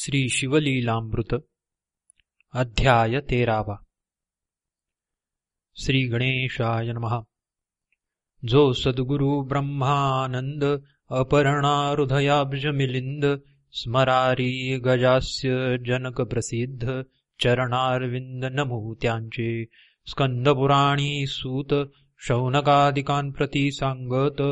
श्री शिवलीलामृत अध्याय तेरावा। श्री गणेशाय नमः। जो सद्गुरु ब्रह्मानंद अपरणा हृदयाब्ज मिलिंद स्मरारी गजास्य जनक प्रसिद्ध चरणारविंद नमो त्यांचे स्कंदपुराणी सूत शौनकादिकांप्रती सांगत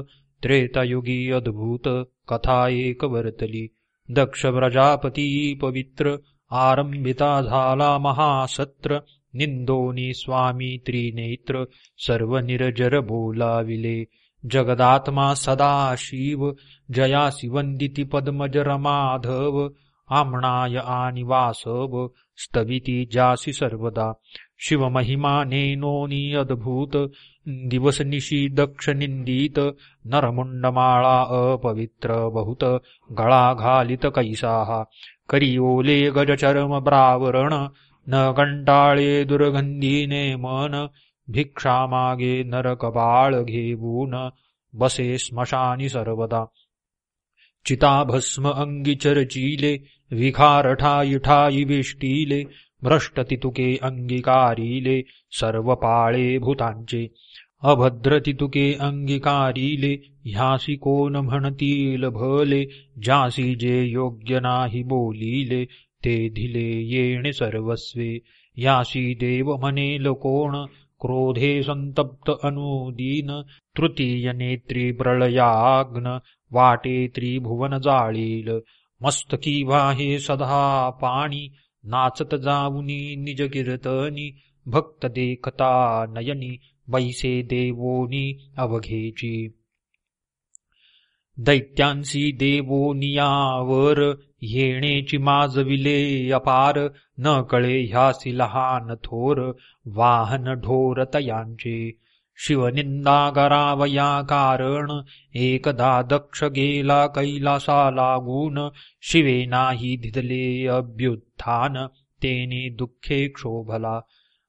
त्रेतायुगी अद्भुत कथा एक वर्तली दक्ष प्रजापती पवित्र आरंभिता झाला महासत्र निंदोनी स्वामी त्रिनेत्र सर्व निरजर बोलाविले जगदात्मा सदा शिव जयासी वंदिती पद्मजर माधव आमणाय आणि वासव स्तविती जासी सर्वदा। शिवमहिमा नेनोनी अद्भुत दिवस निशी दक्ष निंदित नरमुंडमाळा अपवित्र बहुत गळा घालित कैसाहा करी ओले गजचर्म ब्रावरण न कंटाळे दुर्गंधीने मन भिक्षा मागे नरकबाळ घेऊन बसे स्मशानी सर्वदा। चिताभस्म अंगी चरचिले विखार ठाई ठाई वेष्टीले भ्रष्ट तितुके अंगीकारिले सर्व पाळे भूतांचे। अभद्र तितुके ह्यासी कोण म्हणतील भले ज्यासी जे योग्य नाही बोलिले ते धिले येणे सर्वस्वे यासी देव म्हणेल कोण क्रोधे संतप्त अनुदीन तृतीय नेत्री प्रलयाग्न वाटे त्रिभुवन जाळील मस्तकी वाहे सदा पाणी नाचत जाऊनी निज कीर्तनी भक्त देखता नयनी वैसे देवोनी अवघेची। दैत्यांसी देवोनियावर येणेची माजविले अपार न कळे ह्यासी लहान थोर वाहन ढोर तयांचे शिवनिंदा करावया कारण एकदा दक्ष गेला कैलासा लागून शिवे नाही धिदले अभ्युत्थान तेने दुःखे क्षोभला।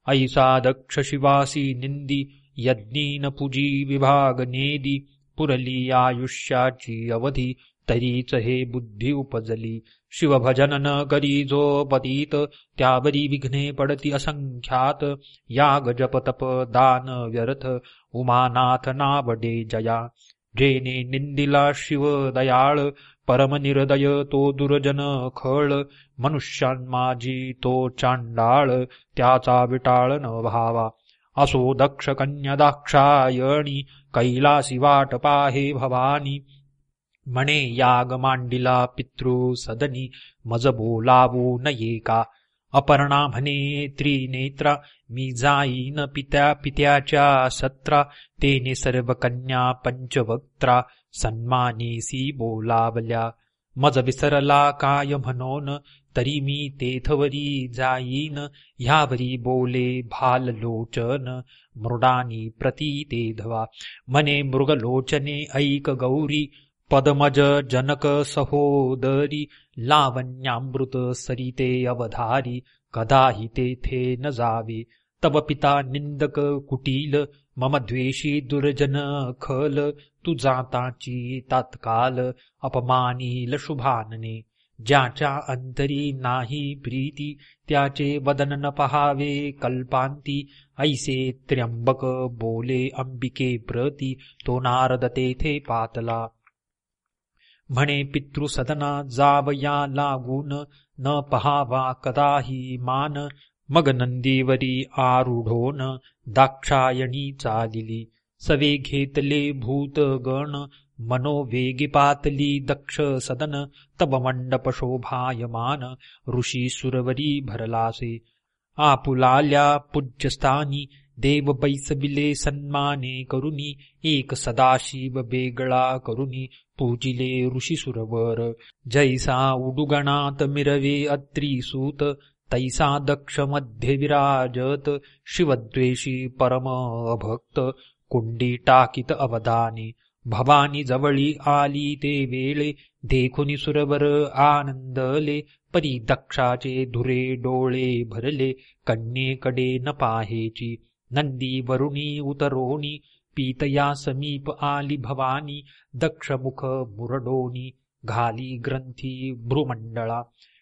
ऐसा दक्ष शिवासी निंदी यज्ञीन पूजी विभाग नेदी पुरली आयुष्याची अवधी तरीच हे बुद्धी उपजली। शिवभजन न करी जो पतीत त्यावरी विघ्ने पडती असंख्यात। याग जप तप दान व्यर्थ उमानाथ नावडे जया। जेने निंदिला शिव दयाळ परमनिर्दय तो दुर्जन खळ मनुष्यांमाजी तो चांडाळ त्याचा विटाळ न भावा असो दक्ष कन्यदाक्षायणी कैलासी वाट पाहे भवानी. म्हणे याग मांडिला पितृ सदनी मज बोलावो नये का अपर्णा म्हणे त्रिनेत्रा मी जाईन पित्या पित्याच्या सत्रा तेने सर्व कन्या पंचवक्त्रा सन्मानीसी बोलावल्या। मज विसरला काय म्हणून तरी मी तेथवरी जाईन ह्यावरी बोले भाल लोचन मृडानी प्रती तेधवा मने मृगलोचने ऐक गौरी पदमज जनक सहोदरी लावण्यामृत सरिते अवधारी कदाहि तेथे न जावे। तव पिता निंदक कुटील मम द्वेषी दुर्जन खल तू जाताची तात्काल अपमानील शुभानने। ज्याच्या अंतरी नाही प्रीती त्याचे वदन न पहावे कल्पांती। ऐसे त्र्यंबक बोले अंबिके प्रती तो नारद तेथे पातला। म्हणे पितृसदना जावया लागून न पहावा कदाही मान मग नंदीवरी आरूढोन दाक्षायणी चालिली. सवे घेतले भूतगण मनोवेगी पातली दक्ष सदन तब मंडप शोभायमान ऋषी सुरवरी भरलासे. आपुलाल्या पूज्यस्थानी देव बैसबिले सन्माने करुनी एक सदाशिव बेगळा करुनी पूजिले ऋषी सुरवर जैसा उडुगणात मिरवे अत्रिसूत तैसा दक्षमध्ये विराजत शिवद्वेषी परम अभक्त कुंडी टाकीत अवदानी. भवानी जवळी आली ते वेळे देखुनी सुरवर आनंदले परी दक्षाचे धुरे डोळे भरले कन्येकडे न पाहेची. नंदी वरुणी उतरोणी पीतया समीप आली भवानी दक्षमुख मुरडोनी घाली ग्रंथी भ्रुमंडळा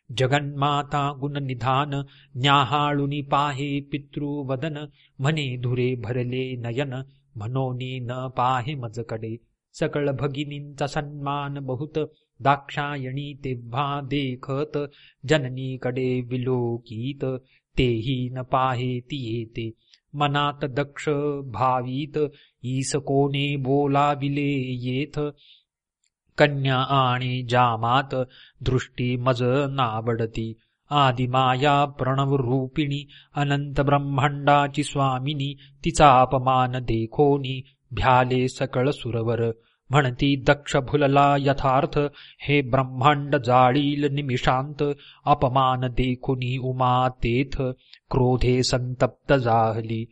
जगन्माता गुणनिधान न्याहाळुनी पाहे पितृवदन म्हणे धुरे भरले नयन म्हणोनी न पाहे मजकडे सकळ भगिनींचा सन्मान बहुत दाक्षायणी तेव्हा देखत जननीकडे विलोकीत तेही न पाहे ती येते मनात दक्ष भावीत ईस कोणे बोलाविले येथ कन्या आणि जामात दृष्टी मज नावडती आदिमाया प्रणव रूपिणी अनंत ब्रह्मांडाची स्वामिनी तिचा अपमान देखोनी भ्याले सकळ सुरवर। म्हणती दक्ष भुलला यथार्थ हे ब्रह्मांड जाळील निमिषांत अपमान देखुनी उमा तेथ। क्रोधे संतप्त जाहली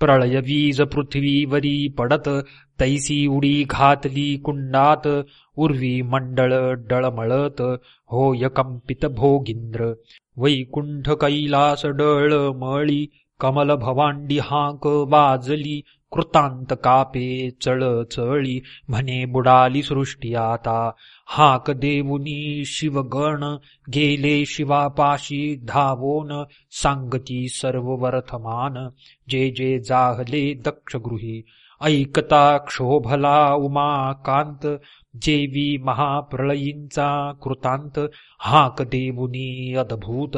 प्रळय वीज पृथ्वीवरी पडत तैसी उडी घातली कुंडात उर्वी मंडळ डळमळत होय कंपित भोगिंद्र वैकुंठ कैलास डळमळी कमल भवांडी हाक वाजली कृतांत कापे चळ चळी म्हणे बुडाली सृष्टी आता. हाक देऊनी शिवगण गेले शिवापाशी धावोन सांगती सर्व वर्तमान. जे जे जाहले दक्षगृही ऐकता क्षोभला उमाकांत. जेवी महाप्रळयींचा कृतांत हाक देऊनी अद्भूत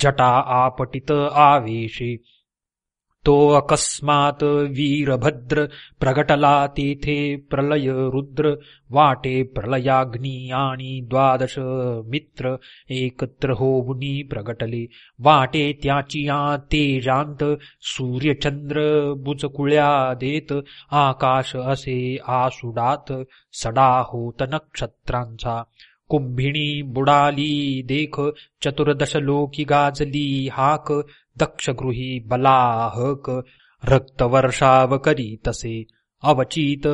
जटा आपटित आवेशे. तो अकस्मात वीरभद्र प्रगटला तेथे प्रलय रुद्र वाटे प्रलयाग्नी आणि द्वादश मित्र एकत्र होऊनी प्रगटले। वाटे त्याची तेजांत सूर्यचंद्र बुचकुळ्या देत आकाश असे आसुडात सडा होत नक्षत्रांचा। कुंभिणी बुडाली देख चतुर्दश लोकी गाजली हाक दक्षगृही बलाहक रक्तवर्षाव करी तसे अवचित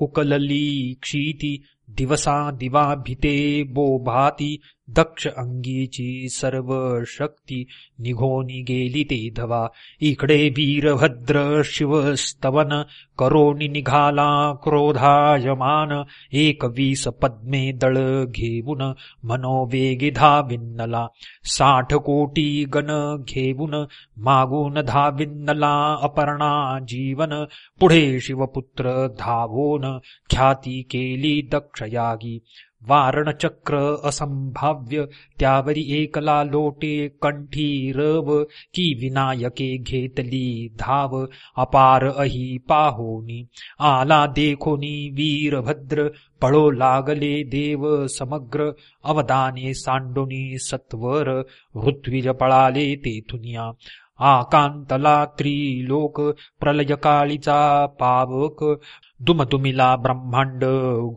उकलली क्षीती दिवसा दिवा भिते बोभाती दक्ष अंगीची सर्व शक्ती निघोनी गेली ते धवा. इकडे वीरभद्र शिवस्तवन करोनी निघाला क्रोधायमान. एक वीस पद्मे दळ घेऊन मनोवेगे धाविन्नला साठ कोटी गण घेऊन मागून धाविन्नला अपर्णा जीवन. पुढे शिवपुत्र धावोन ख्याती केली दक्षयागी. वारणचक्र असंभाव्य त्यावरी एकला लोटे कंठी रव की विनायके घेतली धाव अपार अही पाहोनी आला देखोनी वीरभद्र पळो लागले देव समग्र अवदाने सांडोनी सत्वर ऋत्विज पळाले तेथुनिया आकांतला त्रिलोक प्रलयकाळीचा पावक दुमदुमिला ब्रह्मांड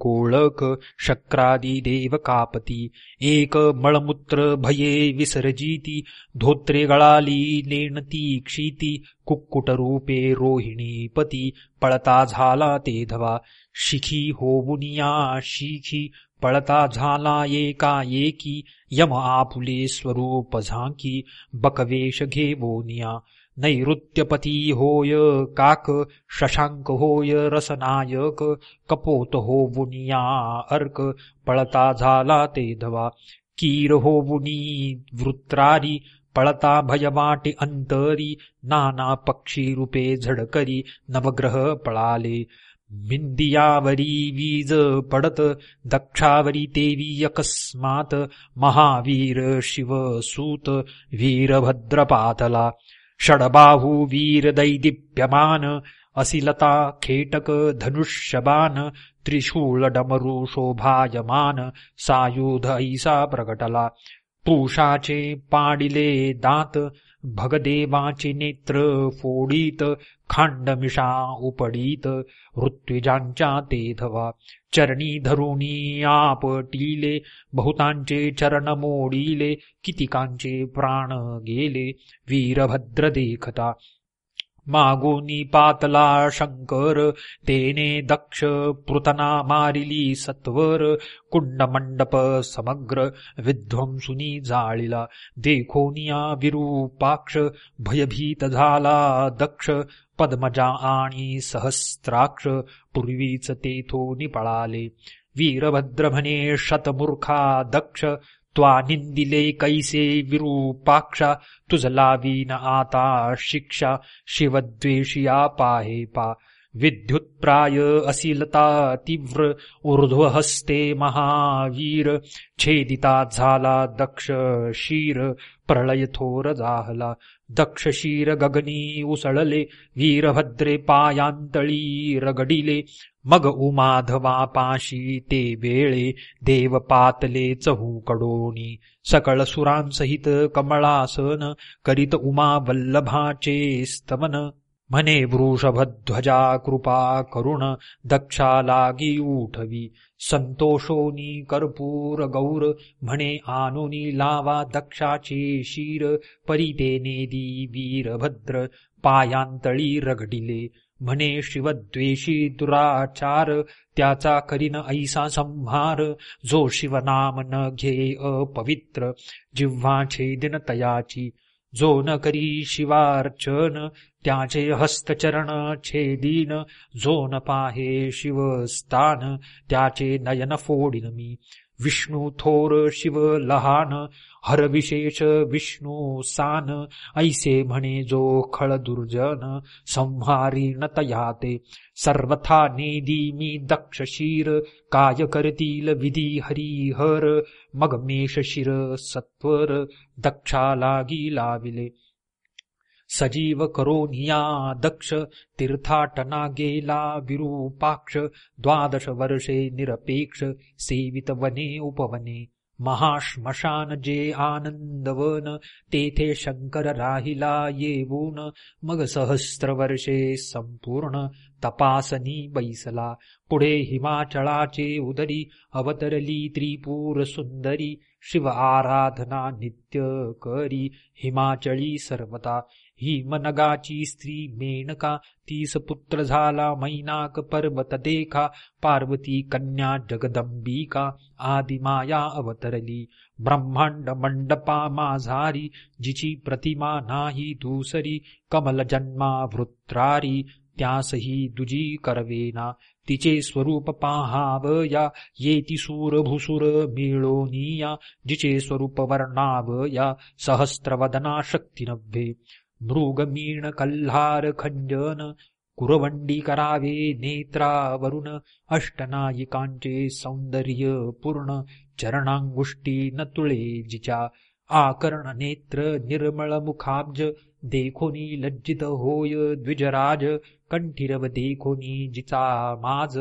गोळक शक्रादी देव कापती एक मळमूत्र भये विसर्जिती धोत्रे गळाली नेणती क्षिती कुक्कुट रूपे रोहिणी पती पळता झाला ते धवा शिखी होवुनिया शिखी पळता झाला एका एकी यम आपुले स्वरूप झांकी बकवेश घेवोनिया नैऋत्यपती होय काक शशांक होय रसनायक कपोत होवुनिया अर्क पळता झाला ते धवा कीर होवुनी वृत्रारी पळता भयवाटे अंतरी नाना पक्षी रूपे झडकरी नवग्रह पळाले मिंदियावरी वीज पडत दक्षावरी देवी अकस्मात महावीर शिवसूत वीरभद्र पातला षडबाहू वीर दैदिप्यमान असिलता खेटक धनुष्यबान त्रिशूळ डमरू शोभायमान सायुध ऐसा प्रगटला पूषाचे पाडिले दात भगदेवाचे नेत्र फोडीत खांडमिषा उपडीत ऋत्विजांच्या ते धवा चरणी धरुणी आपटिले बहुतांचे चरण मोडिले कितिकांचे प्राण गेले वीरभद्र देखता मागोनी पातला शंकर तेने दक्ष पृतना मारिली सत्वर कुंडमंडप समग्र विध्वंसुनी जाळीला देखोनिया विरूपाक्ष भयभीत झाला दक्ष पद्मजा आणि सहस्राक्ष पूर्वीच तेथो निपळाले वीरभद्र म्हणे शतमूर्खा दक्ष त्वा निंदिले कैसे विरूपाक्षा तुझ लावीन आता शिक्षा शिवद्वेषिया पाहे पा। विद्युत्प्राय असिलता तीव्र ऊर्ध्वहस्ते महावीर छेदिता झाला दक्ष शीर प्रलय थोर जाहला। दक्ष शीर गगनी उसळले वीरभद्रे पायांतळी रगडिले मग उमाधवा पाशी ते वेळे देव पातले चहू कडोनी सकळ सुरांसहित कमळासन करीत उमा वल्लभाचे स्तवन म्हणे वृषभध्वजा कृपा करुण दक्षा लागी उठवी संतोषोनी कर्पूर गौर म्हणे आनोनी लावा दक्षाचे शिर परिते नेदी वीरभद्र पायांतळी रगडिले। म्हणे शिवद्वेषी दुराचार त्याचा करीन ऐसा संहार जो शिवनाम न घे अपवित्र जिव्हा छेदिन तयाची। जो न करी शिवार्चन त्याचे हस्तचरण छेदीन. जो न पाहे शिवस्थान त्याचे नयन फोडिन मी. विष्णू थोर शिव लहान हर विशेष विष्णू सान ऐसे म्हणे जो खळ दुर्जन संहारी न तयाते. सर्वथा नेदी मी दक्ष शिर काय करतील विधी हरिहर? मग मेष शिर सत्वर दक्षा लागी लाविले. सजीव करोनिया दक्ष तीर्थाटना गेला विरूपाक्ष द्वादश वर्षे निरपेक्ष सेवित वने उपवने. महाश्मशान जे आनंदवन तेथे शंकर राहिला येऊन मग सहस्र वर्षे संपूर्ण तपासनी बैसला. पुढे हिमाचळाचे उदरी अवतरली त्रिपूर सुंदरी शिव आराधना नित्य करी हिमाचळी सर्वता हिमनगाची स्त्री मेनका तीस पुत्र झाला मैनाक पर्वत देखा पार्वती कन्या जगदंबिका आदिमाया अवतरली. ब्रह्मांड मंडपा माझारी जिची प्रतिमा नाही दुसरी कमल जन्मा वृत्रारी त्यासही दुजी करवेना. तिचे स्वरूप पाहावया येती सूर भुसूर मिळोनिया जिचे स्वरूप वर्णावया सहस्त्रवदना शक्ती मृगमीण कल्हार खंजन कुरवंडी करावे नेत्रावरून अष्टनायिकांचे सौंदर्य पूर्ण चरणांगुष्टी न तुळे जिच्या आकर्ण नेत्र निर्मळ मुखाब्ज देखोनी लज्जित होय द्विजराज कंठीरव देखोनी जिचा माज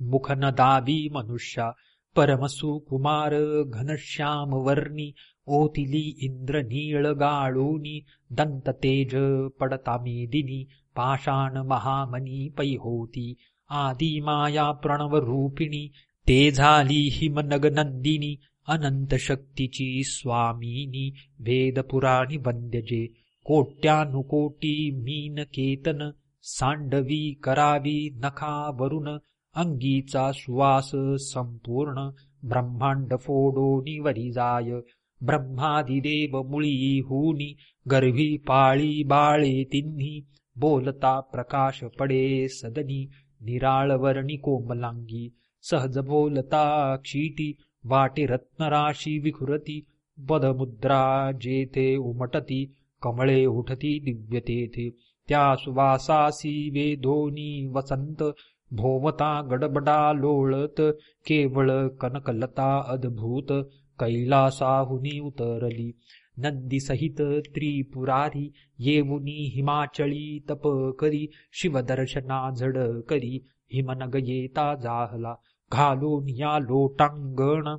मुखन दाबी दावी मनुष्या परमसु कुमार घनश्याम वर्णी ओतिली इंद्र नीळ गाळूनी दंत तेज पडता मेदिनी पाषाण महामनी पैहोती आदी माया प्रणव रूपिणी ते झाली हिमनग नंदिनी अनंत शक्तीची स्वामिनी वेद पुराणी वंद्यजे कोट्यानुकोटी मीन केतन सांडवी करावी नखा वरुण अंगीचा सुवास संपूर्ण ब्रह्मांड फोडोनी वरी जाय ब्रह्मादिदेव मुळी हुनी गर्भी पाळी बाळे तिन्ही बोलता प्रकाश पडे सदनी निराळवर्णी कोमलांगी सहज बोलता क्षिती वाटे रत्नराशी विखुरती बदमुद्रा जेथे उमटती कमळे उठती दिव्य तेथे। त्या सुवासासी वेधोनी वसंत भोवता गडबडा लोळत केवळ कनकलता अद्भुत कैलासाहुनी उतरली. नंदीसहित त्रिपुरारी येऊनी हिमाचळी तप करी शिवदर्शना झड करी हिमनग येता जाहला. घालून या लोटांगण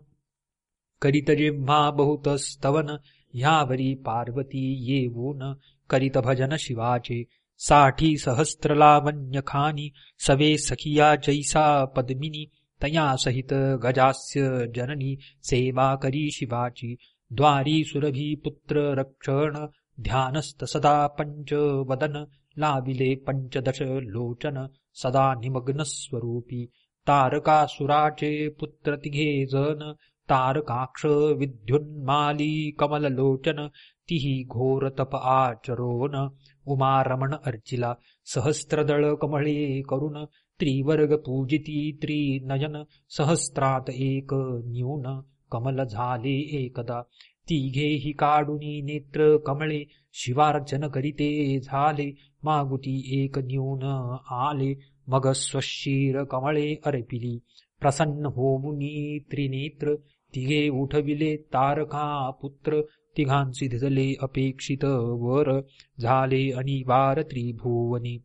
करीत जेव्हा बहुत स्तवन ह्यावरी पार्वती येऊन करीत भजन शिवाचे. साठी सहस्त्र खानी सवे सखिया जैसा पद्मिनी तया सहित गजास्य जननी सेवा करी शिवाची द्वारी सुरभी पुत्र रक्षण ध्यानस्त सदा पंच वदन लाविले पंचदश लोचन सदा निमग्न स्वरूपी तारकासुराचे पुत्र तिघे जन तारकाक्ष विद्युन्माली कमललोचन तिही घोर तप उमा उमारमण अर्चिला सहस्त्रदळ कमळे करुण त्रिवर्ग पूजिती त्रिनयन सहस्त्रात एक न्यून कमल झाले एकदा. तिघेही काडुनी नेत्र कमळे शिवार्चन करीते झाले मागुती एक न्यून आले मग स्वशीर कमळे अर्पिली. प्रसन्न होमुनी त्रिनेत्र तिघे उठविले तारका पुत्र तिघांची धिजले अपेक्षित वर झाले अनिवार त्रिभुवनी.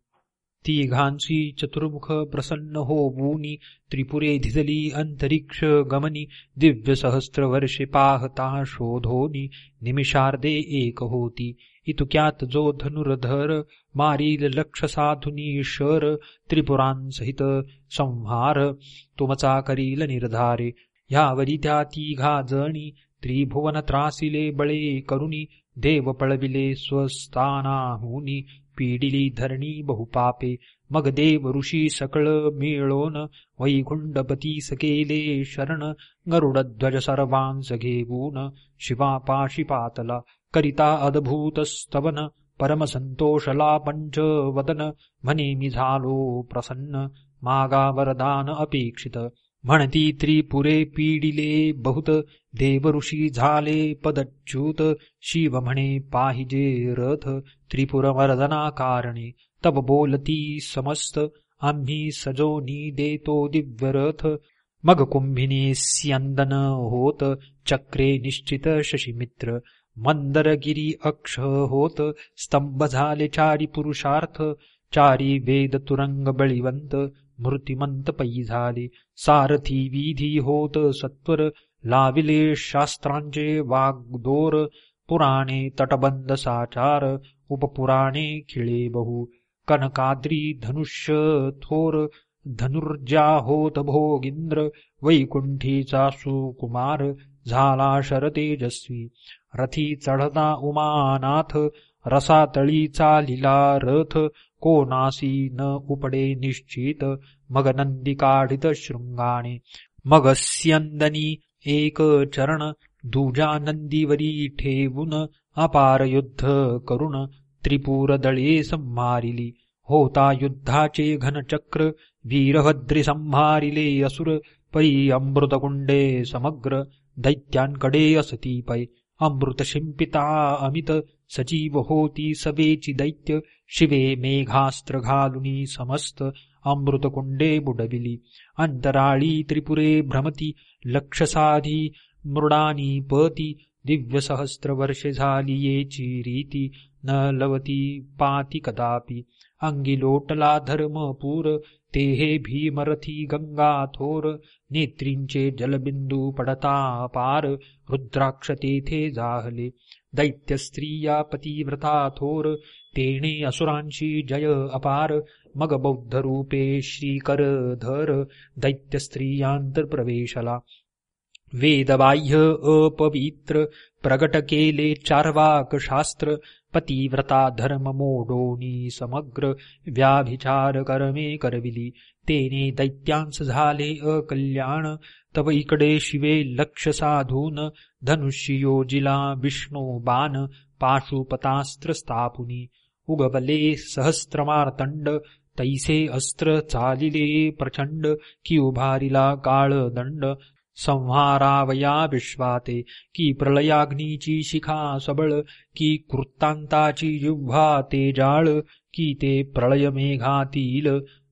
तिघांची चतुर्मुख प्रसन्न होऊनी. त्रिपुरे धिजली अंतरिक्ष गमनी. दिव्य सहस्त्र वर्षे पाहता शोधोनी. निमिषार्धे एक होती. इतुक्यात जो धनुर्धर मारील लक्ष साधुनी शर त्रिपुरांसहित संहार. तुमचा करील निर्धारे. ह्यावरी त्या तिघा जणी त्रिभुवन त्रासिले बळे करुणी देव पळविले स्वस्थानाहुनी पीडिली धरणी बहुपापे मग देव ऋषी सकळ मिळोन वैकुंडपती सकेले शरण गरुडध्वज सर्वांस घेऊन शिवापाशी पातला करिता अद्भुत स्तवन परमसंतोषला पंचवदन म्हणे मी झालो प्रसन्न मागा वरदान अपेक्षित म्हणती त्रिपुरे पीडिले बहुत देवऋषी झाले पदच्युत शिव म्हणे पाहिजे रथ त्रिपुरमर्दना कारणे तब बोलती समस्त आम्ही सजोनी देतो दिव्यरथ मग कुंभिने स्यंदन होत चक्रे निश्चित शशिमित्र मंदरगिरी अक्ष होत स्तंभ झाले चारी पुरुषार्थ चारी वेद तुरंग बळीवंत मूर्तिमंत पै झाले. सारथी विधी होत सत्वर लाविले शास्त्रांचे वाग्दोर पुराणे तटबंद साचार उपपुराणे खिळे बहु. कनकाद्री धनुष्य थोर धनुर्जा होत भोगिंद्र वैकुंठीचा सुकुमार झाला शरतेजस्वी. रथी चढता उमानाथ रसातळीचा लिला रथ कोणासी न उपडे निश्चित मग नंदी काढित शृंगाने मग स्यंदनी एक चरण दुजा नंदीवरी ठेवून अपार युद्ध करुण त्रिपुर दळे संहारिली। होता युद्धाचे घनचक्र वीरभद्री संहारिले असुर पै अमृतकुंडे समग्र दैत्यांकडे असती पै अमृत शिंपिता अमित सजीव होती सवेची दैत्य शिवे मेघास्त्र घालुनी समस्त अमृतकुंडे बुडविली। अंतराळी त्रिपुरे भ्रमती लक्षसाधी मृडानी पती दिव्य सहस्त्र वर्षे झाली येची रीती न लवती पाती कदापि। अंगी लोटला ते हे भीमरथी गंगा थोर नेत्रींचे जलबिंदू पडता पार रुद्राक्ष तेथे जाहले. दैत्य स्त्रिया पतिव्रता थोर तेणे असुरांची जय अपार मग बौद्ध रूपे श्रीकर धर दैत्य स्त्रियांतर प्रवेशला. वेदबाह्य अपवित्र प्रगट केले चार्वाक शास्त्र पतिव्रता धर्म मोडोनी समग्र व्याभिचार कर्मे करविली. तेने दैत्यांस झाले अकल्याण तव इकडे शिवे लक्ष साधून. धनुष्योजिला विष्णू बाण पाशुपतास्त्र स्थापुनी. उगवले सहस्त्रमार्तंड तैसे अस्त्र चालिले प्रचंड कि उभारिला काळ दंड संहारावया विश्वाते की प्रलयाग्नीची शिखा सबळ की कृत्तांताची जिव्हा ते जाळ की ते प्रलयमेघातील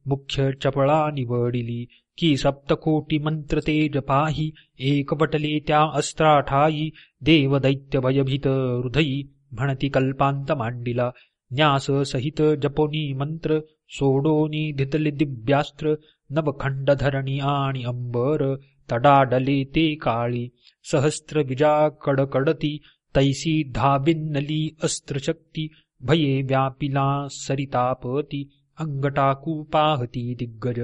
मुख्य चपळा निवडिली। की सप्तकोटी मंत्र ते जपाही एकवटले त्या अस्त्राठाई देव दैत्य भयभीत हृदयी म्हणती कल्पांत मांडिला। न्यास सहित जपोनी मंत्र सोडोनी धितले दिव्यास्त्र नवखंड धरणी आणि अंबर तडाडले ते काळी सहस्त्र विजा कडकडती तैसी धाबिन्नली अस्त्रशक्ती भये व्यापिला सरितापती अंगटाकू पाहती दिग्गज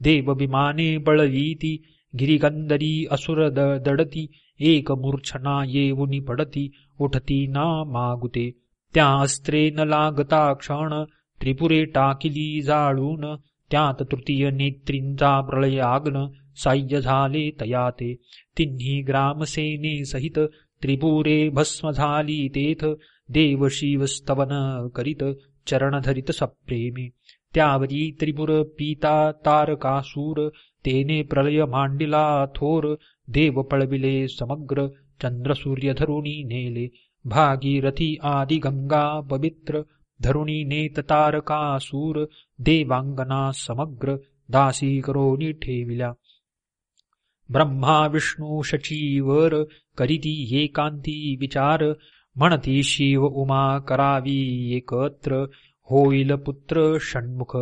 देव विमाने बळवीती गिरिगंधरी असुर दडती एक मूर्छना येऊनी पडती उठती ना मागुते त्या अस्त्रे न लागता क्षण त्रिपुरे टाकिली जाळून त्यात तृतीय नेत्रींचा प्रलयाग्न साह्य झाले तयाते तिन्ही ग्रामसेने सहित त्रिपुरे भस्म झाली तेथ देव शिवस्तवन करीत चरणधरित सप्रेमी। त्यावरी त्रिपुर पीता तारकासूर तेने प्रलय मांडिला थोर देव पळविले समग्र चंद्र सूर्य धरुणी नेले। भागीरथी आदि गंगा पवित्र धरुणी नेत तारकासूर देवांगना समग्र दासी करोनी ठेविल्या। ब्रह्मा विष्णू शचीवर करीती एकांती विचार म्हणती शिव उमा करावी एकत्र होईल पुत्र षण्मुख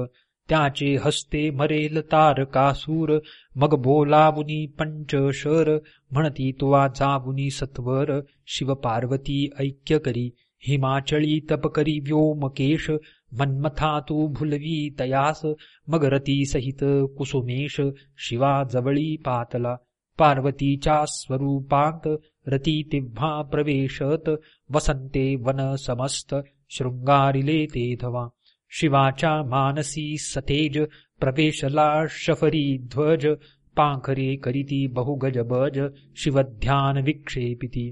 त्याचे हस्ते मरेल तारकासूर मग बोलावुनी पंचशर म्हणती तुवा जावुनी सत्वर शिव पार्वती ऐक्य करी हिमाचळी तप करी व्योमकेश मन्मथा तू भुलवी तयास मगरती सहित कुसुमेश शिवा जवळी पातला। पार्वतीच्या स्वरूपांत रती तिव्हा प्रवेशत वसंते वन समस्त शृंगारिले ते धवा। शिवाच्या मानसी सतेज प्रवेशला शफरी ध्वज पाखरे करीती बहुगज बज शिवध्यान विक्षेपिती।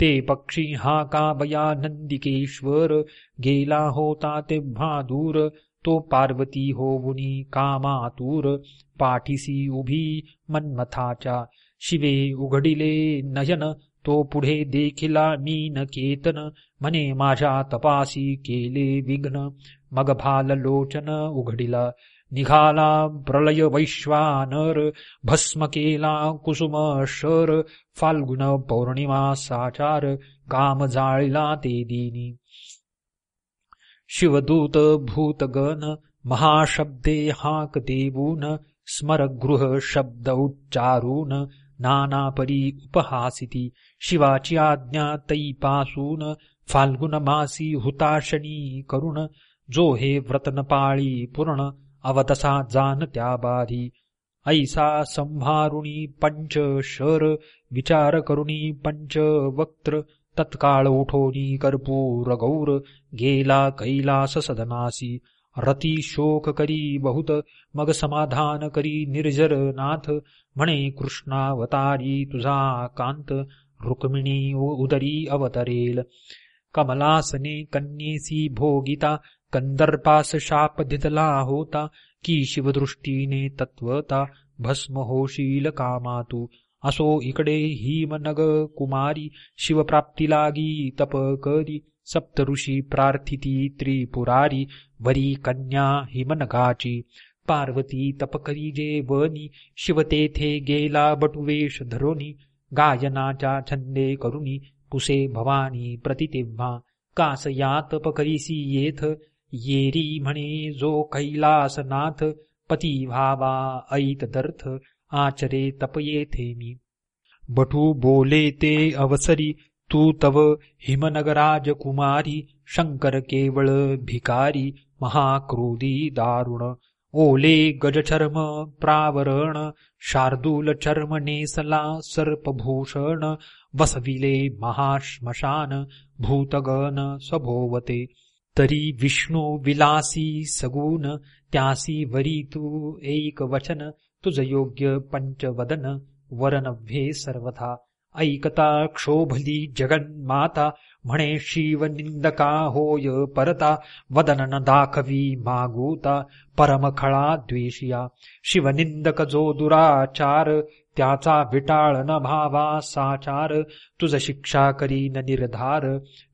ते पक्षी हा काबया नंदिकेश्वर? गेला होता तेव्हा दूर तो पार्वती होऊनी कामातूर. पाठीसी उभी मन्मथाच्या शिवे उघडिले नयन तो पुढे देखिला मीन केतन. म्हणे माझ्या तपासी केले विघ्न. मग भाल लोचन उघडिला. निघाला प्रलय वैश्वानर भस्म केला कुसुम शर फाल्गुन पौर्णिमा साचार काम जाळीला ते दिनी शिवदूत भूतगण महाशब्दे हाक देवून स्मरगृह शब्द उच्चारून नानापरी उपहासिती शिवाची आज्ञा तैपासून फाल्गुन मासी हुताशनी करुण जो हे व्रतन पाळी पूर्ण अवतसा जान त्या बाधी ऐसा संभारुणी पंच शर विचार करुणी पंच वक्त्र तत्काळ उठोनी कर्पूर गौर गेला कैलास सदनासी। रती शोक करी बहुत मग समाधान करी निर्जर नाथ म्हणे कृष्णावतारी तुझा कांत रुक्मिणी उदरी अवतरेल। कमलासने कन्येसी भोगिता कंदर्पास शाप दिदला होता की शिवदृष्टीने तत्वता भस्म होशील कामातू असो इकडे हिमनग कुमारी शिवप्राप्ती लागी तप करी सप्तऋषी प्रार्थिती त्रिपुरारी वरी कन्या हिमनगाची। पार्वती तपकरी जे वनी शिव तेथे गेला बटुवेश धरोनी गायनाच्या छंदे करुणी पुसे भवानी प्रतितेव्हा कास यात पकरीसी येथ येरी म्हणे जो कैलासनाथ पती व्हावा ऐत दर्थ आचरे तप येथे मी बटू बोले ते अवसरी तू तव हिमनगराज कुमारी शंकर केवळ भिकारी महाक्रोधी दारुण। ओले गजचर्म प्रावरण शार्दूल चर्म नेसला सर्पभूषण वसविले महाश्मशान भूतगण सभोवते। तरी विष्णू विलासी सगुण त्यासी वरी तू एक वचन तुझ योग्य पंचवदन वरनभ्ये सर्वथा। ऐकता क्षोभली जगन्माता म्हणे शिव निंदका होय परता वदन न दाखवी मागूता परमखळा द्वेषिया। शिवनिंदक जो दुराचार त्याचा विटाळ न भावा साचार तुझ शिक्षा करी न निर्धार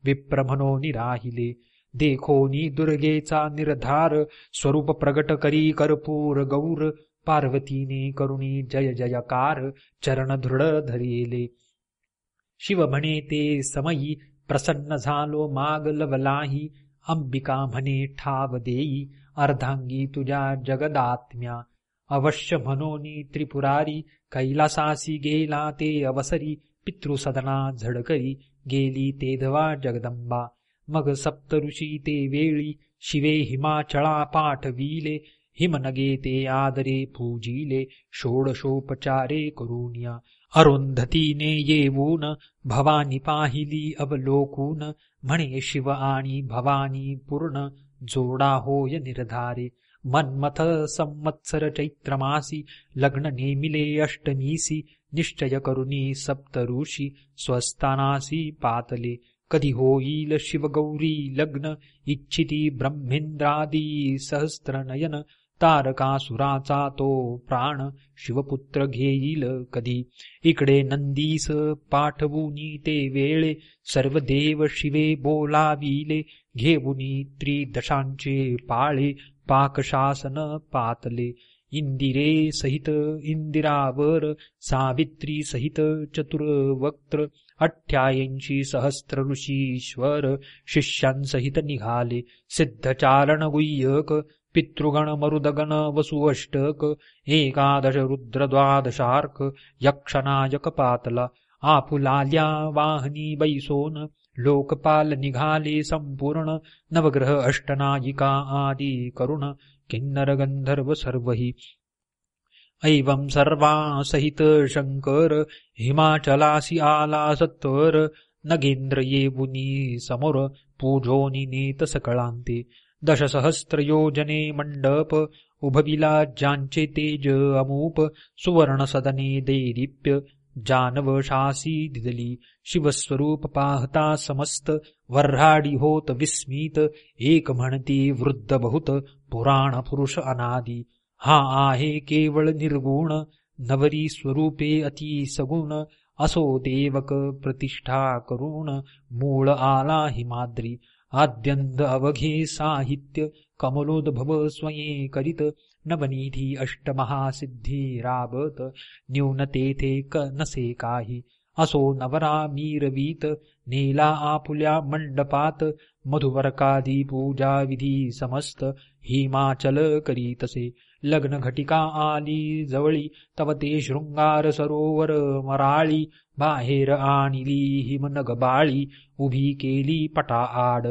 विप्रमनो निराहिले। देखोनी दुर्गेचा निर्धार स्वरूप प्रगट करी कर्पूर गौर पार्वतीने करुणी जय जयकार चरण दृढ धरिले। शिव म्हणे ते समयी प्रसन्न झालो माग लवलाही अंबिका म्हणे ठाव देई अर्धांगी तुझ्या जगदात्म्या। अवश्य म्हणोनी त्रिपुरारी कैलासासी गेला ते अवसरी पितृसदना झडकरी गेली तेधवा जगदंबा। मग सप्तऋषी ते वेळी शिवे हिमाचळा पाठविले हिमनगे ते आदरे पूजिले षोडशोपचारे करूनिया अरुंधतीने येऊन भवानी पाहिली अवलोकून म्हणे शिव आणि भवानी पूर्ण जोडा होय निर्धारे। मन्मथ संवत्सर चैत्रमासी लग्न नेमिले अष्टमीसी निश्चय करुणी सप्तऋषी स्वस्तानासी पातले। कधी होईल शिवगौरी लग्न इच्छिती ब्रह्मेंद्रादी सहस्त्रनयन तारकासुराचा तो प्राण शिवपुत्र घेईल कधी? इकडे नंदीस पाठवुनी ते वेळे सर्व देव शिवे बोलाविले घेऊनी त्रिदशांचे पाळे पाकशासन पातले. इंदिरे सहित इंदिरावर सावित्री सहित चतुर्वक्त्र अठ्ठ्याऐंशी सहस्त्र ऋषीश्वर शिष्यांसहित निघाले. सिद्धचारण गुह्यक पितृगण मरुदगण वसुअष्टक एकादश रुद्र द्वादशार्क यक्षनायक पातला आपुलाल्या वाहनी बैसोन लोकपाल निघाले संपूर्ण नवग्रह अष्टनायिका आदी करुण किन्नरगन्धर्व सर्वहि सर्वही ऐवं सर्वासहित शंकर हिमाचलासी आला सत्वर नगेंद्र येबुनी समोर पूजोनी नेत सकळांते दशसहस्र योजने मंडप उभविला ज्यांचे तेज अमूप सुवर्ण सदने देदीप्य जानवशासी दिदली शिवस्वरूप पाहता समस्त वर्हाडी होत विस्मित एक म्हणती वृद्ध बहुत पुराण पुरुष अनादी। हा आहे केवळ निर्गुण नवरी स्वरूपे अति सगुण असो देवक प्रतिष्ठा करुण मूळ आला हिमाद्री आद्यंद अवघे साहित्य कमलोद्भव स्वये करीत नवनिधी अष्टमहासिद्धी राबत न्यून क नसे काही। असो नवरा मीरवीत नेला आपुल्या मंडपात मधुवरकादी पूजा विधी समस्त हिमाचल करीतसे लग्न घटिका आली जवळी तव ते शृंगार सरोवर मराळी बाहेर आणली हिमनगबाळी उभी केली पटा आड.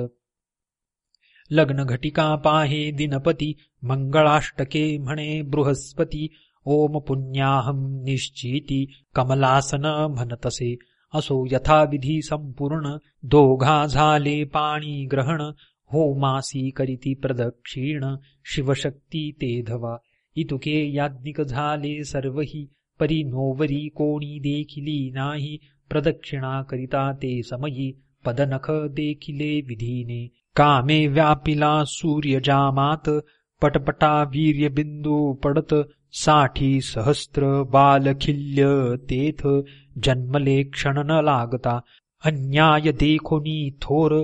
लग्न घटिका पाहे दिनपती मंगळाष्टके म्हणे बृहस्पती ओम पुण्याहम निश्चिती कमलासन म्हणतसे असो यथाविधी संपूर्ण दोघा झाले पाणी ग्रहण होमासी करीती प्रदक्षिण शिवशक्ती ते धवा इतुके याज्ञिक झाले सर्वही परी नोवरी कोणी देखिली नाही प्रदक्षिणा करिता ते समयी पदनख देखिले विधीने। कामे व्यापिला सूर्यजामात पटपटा वीर्यबिंदू पडत साठी सहस्त्र बालखिल्य तेथ जन्मले क्षण न लागता अन्याय देखोनी थोर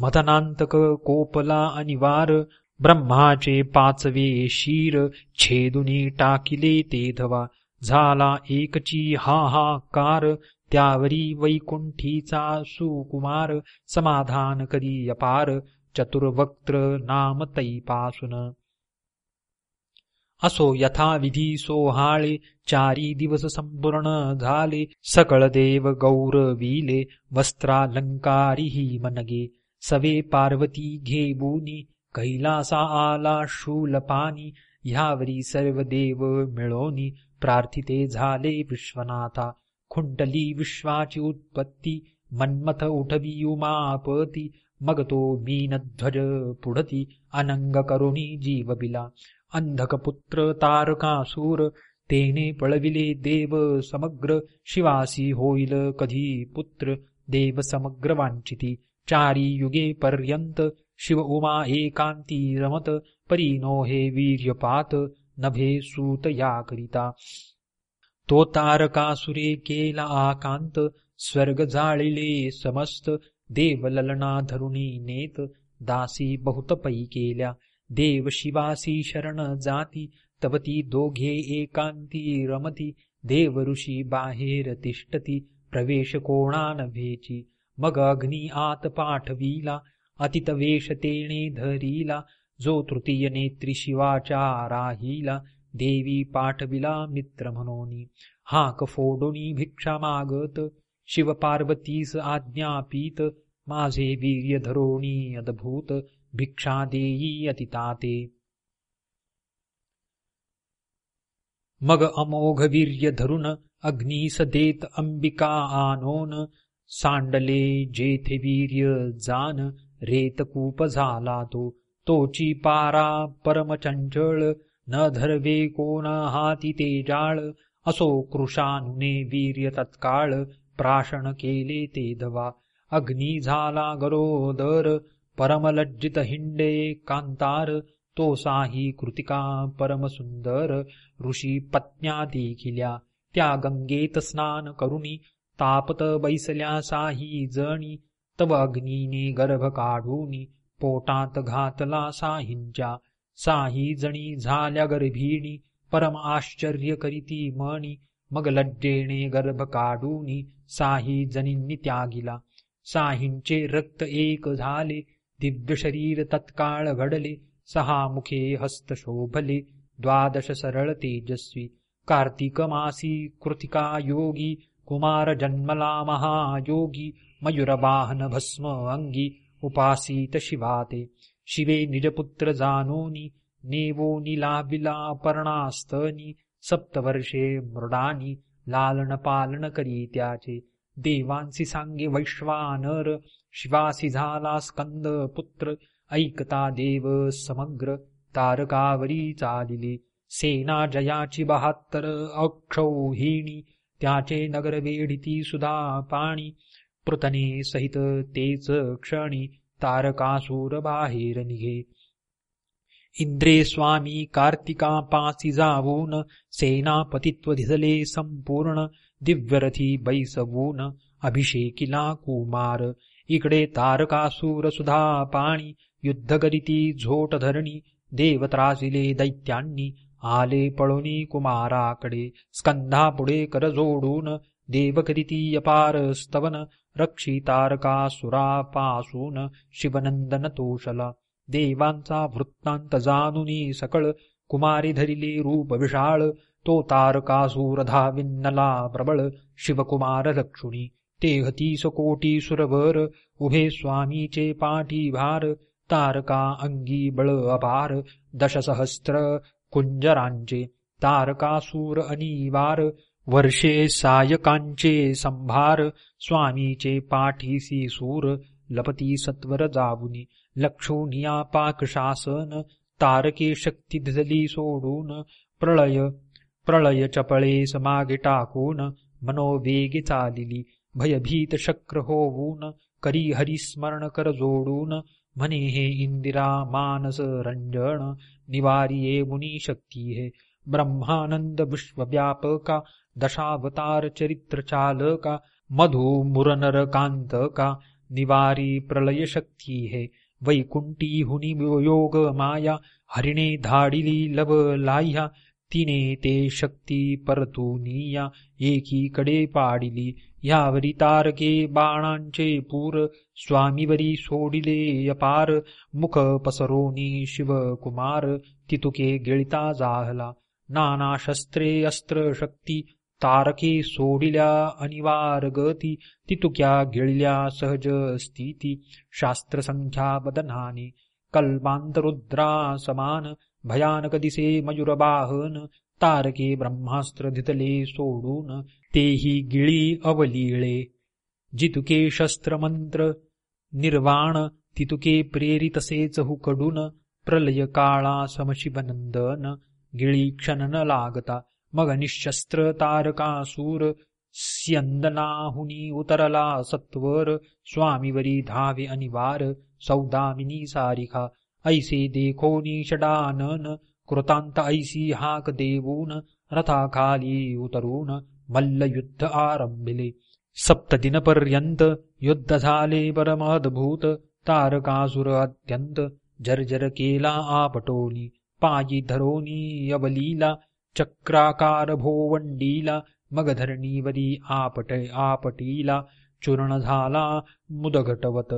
मदनांतक कोपला अनिवार ब्रह्माचे पाचवे शीर छेदुनी टाकिले ते धवा झाला एकची हा हा कार त्यावरी वैकुंठीचा सुकुमार समाधान करी अपार चतुर्वक्त्र नाम तैपासून असो यथाविधी सोहाळे चारी दिवस संपूर्ण झाले सकळ देव गौरविले वस्त्रालंकारीही मनगे. सवे पार्वती घेबुनी कैलासा आला शूलपानी ह्यावरी सर्व देव मिळोनी प्रार्थिते झाले विश्वनाथा खुंटली विश्वाची उत्पत्ती मन्मथ उठवी उमापती मग तो मीनध्वज पुढती अनंग करुणी जीवबिला अंधकपुत्र तारकासूर तेने पळविले देव समग्र शिवासी होईल कधी पुत्र देव समग्र वांचिती चारी युगे पर्यंत शिव उमा एकांती रमत परिनो हे वीर्यपात नभे सूत याकरिता तो तारकासुरे केला आकांत स्वर्ग जाळिले समस्त देव ललना धरुणी नेत दासी बहुत पै केल्या। देव शिवासी शरण जाती तवती दोघे एकांती रमती। देव ऋषी बाहेर तिष्ठती प्रवेश कोणा नभेची मग अग्नी आत पाठविला अतित वेश तेणे धरीला जो तृतीय नेत्री शिवाच्या राहिला देवी पाठविला मित्र म्हणोनी. हाक फोडोनी भिक्षा मागत शिव पार्वतीस आज्ञापीत माझे वीर्य धरोणी अद्भूत भिक्षा देई अतिताते. मग अमोघ वीर्य धरुन अग्नीस देत अंबिका आनोन सांडले जेथे वीर्य जान रेतकूप झाला तो. तोची पारा परमचंचळ न धरवे कोण हाती ते जाळ. असो कृशानुने वीर्य तत्काळ प्राशन केले ते धवा अग्नी झाला गरोदर परमलज्जित हिंडे कांतार. तो साही कृतिका परमसुंदर ऋषी पत्न्या देखिल्या. त्या गंगेत स्नान करुणी तापत बैसल्या साही जणी तव अग्नीने गर्भ काढून पोटात घातला साहींच्या साही जणी झाल्या गर्भिणी परम आश्चर्य करीती मणी. मग लड्डेने गर्भ काढून साही जणींनी त्यागिला. साहींचे रक्त एक झाले दिव्य शरीर तत्काळ घडले. सहा मुखे हस्त शोभले द्वादश सरळ तेजस्वी. कार्तिक मासी कृतिका योगी कुमार जन्मला महायोगी मयुरवाहन भस्म अंगी उपासीत शिवाते। शिवे निजपुत्र जानोनी नेवो निलाविलापर्णास्तनी सप्तवर्षे मृडानी लालन पालन करी त्याचे देवांसी सांगे वैश्वानर शिवासी झाला स्कंद पुत्र ऐकता देव समग्र तारकावरी चालिले। सेना जयाची बहात्तर अक्षौहिणी त्याचे नगर वेढिती सुधा पाणी. पृतने सहित तेच क्षणी तारकासूर बाहेर निघे. इंद्रे स्वामी कार्तिका पासी जावून सेनापतित्व धिजले संपूर्ण. दिव्यरथी बैसवून अभिषेकिला कुमार. इकडे तारकासूर सुधा पाणी. युद्ध करीती झोट धरणी देवत्रासिले दैत्यांनी आले पळोनी कुमाराकडे स्कंधा पुढे कर जोडून देव पार स्तवन रक्षी तारकासुरापासून शिवनंदन तोषला. देवांचा वृत्तांत जानुनी सकळ कुमारी धरिले रूप विशाळ तो तारकासूर धाविन्नला प्रबळ शिवकुमार लक्षुणी तेहतीस कोटी सुरवर उभे स्वामीचे पाठी भार तारका अंगी बळ अपार दशसहस्त्र कुंजरांचे तारकासूर अनिवार वर्षे सायकांचे संभार स्वामीचे पाठीसी सूर लपती सत्वर जावुनी लक्षुनिया पाकशासन तारके शक्ती धिजली सोडून प्रळय प्रळय चपळे समागे टाकून मनोवेगे चालिली भयभीत शक्र होऊन करी हरिस्मरण कर जोडून म्हणे हे इंदिरा मानस रंजन निवारिये मुनी शक्ती हे ब्रह्मानंद विश्वव्यापका दशावतार चरित्र चालका मधु मुरनर कांतका निवारी प्रलय शक्ती हे वैकुंठी हुनी योग माया हरिणे धाडिली लव लाह्या तिने ते शक्ती परतुनिया एकीकडे पाडिली। यावरी तारके बाणांचे पूर स्वामीवरी सोडिले अपार मुख पसरोनी शिवकुमार तितुके गिळता जाहला. नाना शस्त्रे अस्त्र शक्ती तारके सोडिल्या अनिवार गती तितुक्या गिळल्या सहज स्थिती शास्त्रसंख्या बदनाने कल्पांतरुद्रा समान भयानक दिसे मयुरबाहन तारके ब्रह्मास्त्र धितले सोडून तेही गिळी अवलीळे. जितुके शस्त्र मंत्र निर्वाण तितुके प्रेरितसेच हुकडून प्रलय काळा समशिवनंदन गिळी क्षणन लागता मग निशस्त्र तारकासूर स्यंदनाहुनी उतरला सत्वर स्वामीवरी धावे अनिवार सौदामिनी सारिखा ऐसे देखोनी षडानन कृतांत ऐसी हाक देवून रथाखाली उतरून मल्लयुद्ध आरंभिले। सप्तदिनपर्यंत युद्ध झाले परमद्भूत तारकासुर अत्यंत जर्जर केला आपटोनी पायी धरोनी अवलीला चक्राकार भोवंडीला मगधरणीवरी आपट आपटीला चूर्ण झाला मुदघटवत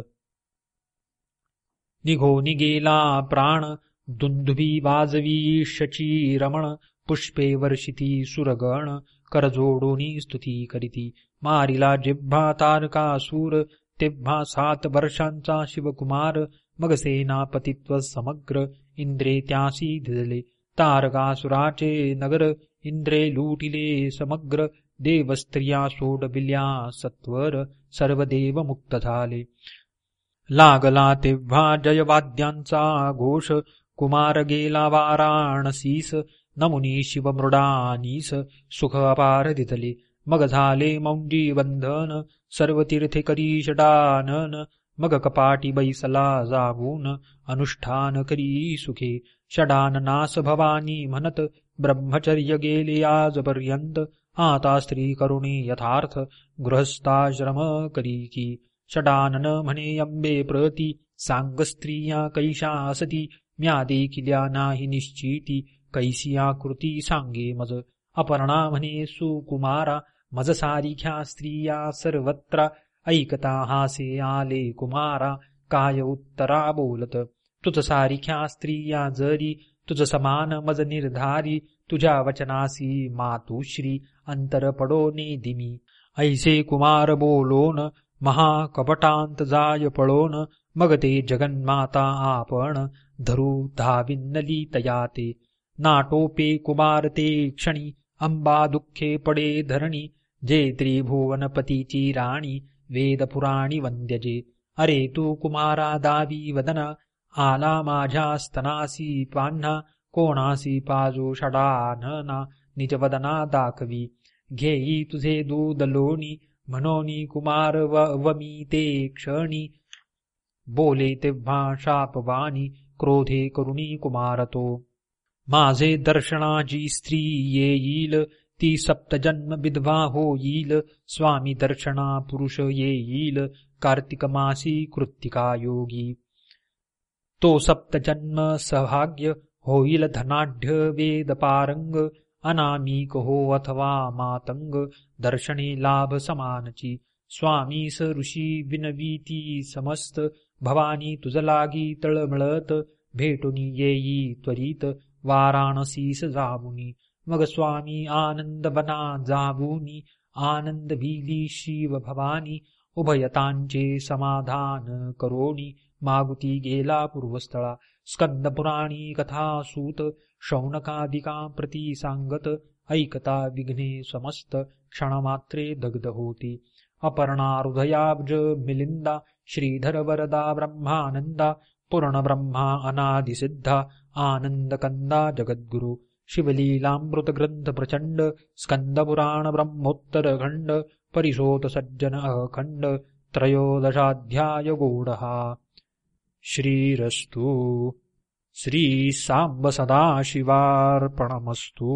निघो गेला प्राण दुंदुभी वाजवी शची रमण पुष्पे वर्षिती सुरगण करजोडोनी स्तुती करीती। मारिला जिव्हा तारकासूर तेव्हा सात वर्षांचा शिवकुमार मग सेनापतित्व समग्र इंद्रे त्यासी धिजले तारकासुराचे नगर इंद्रे लुटिले समग्र देवस्त्रिया सोडविल्या सत्वर सर्व देव मुक्त झाले। लागला तेव्हा जयवाद्यांचा घोष कुमार गेला वाराणसीस नमुनी शिवमृडानीस सुख अपार दितले मग झाले मौंडी बंधन सर्व तीर्थे करी षडानन मग कपाटी बैसला जागून अनुष्ठान करी सुखे षडाननास भवानी म्हणत ब्रह्मचर्य गेले आजपर्यंत आता स्त्री करुणी यथार्थ गृहस्थाश्रम करी की षडानन म्हणे अंबे प्रती सांग स्त्रिया कैशा असती म्या देखिल्या नाही निश्चिती कैसी आकृती सांगे मज। अपर्णा म्हणे सुकुमारा मज सारिख्या स्त्रिया सर्वत्र ऐकता हासे आले कुमारा काय उत्तरा बोलत। तुझ सारिख्या स्त्रिया जरी तुझ समान मज निर्धारी तुझ्या वचनासी मातुश्री अंतर पडो दिमी ऐसे कुमार बोलोन महाकपटांत जाय पळोन मग ते जगन्माता आपण। धरू धाविन्नली तयाते। नाटोपे कुमार ते क्षणी अंबा दुःखे पडे धरणी। जे त्रिभुवनपतीची राणी वेद पुराणी वंद्यजे अरे तू कुमारा दावी वदना आला माझ्या स्तनासी पान्हा कोणासी पाजू षडानना निजवदना दाखवी। घेई तुझे दूध लोणी म्हणोनी कुमार वमी ते क्षणी। बोले तेव्हा शापवानी क्रोधे करुणी कुमारतो। माझे दर्शनाजी स्त्री येईल ती सप्तजन्म विधवा होईल स्वामी दर्शना पुरुष येईल कार्तिक मासी कृत्तिका योगी। तो सप्तजन्म सभाग्य होईल धनाढ्य वेद पारंग अनामिक हो अथवा मातंग दर्शने लाभ समानची। स्वामी स ऋषी विनवीती समस्त भवानी तुझलागी तळमळत भेटुनी येई त्वरित वाराणसीस जाबुनी मग स्वामी आनंद बना जाबुनी आनंद भिली शिव भवानी उभयतांचे समाधान करोणी मागुती गेला पूर्वस्थळा स्कंदपुराणी कथा सूत शौनकादिका प्रती सांगत ऐकता विघ्ने समस्त क्षणमात्रे दग्ध होती। अपर्णा हृदयाब्ज मिलिंदा श्रीधर वरदा ब्रह्मानंदा पूर्णब्रह्मा अनादिसिद्धा आनंदकंदा जगद्गुरु शिवलीलामृत ग्रंथ प्रचंड स्कंदपुराण ब्रह्मोत्तर परिशोत सज्जन अखंड त्रयोदशाध्याय गूढहा श्रीरस्तु। श्री सांब सदाशिवार्पणमस्तु।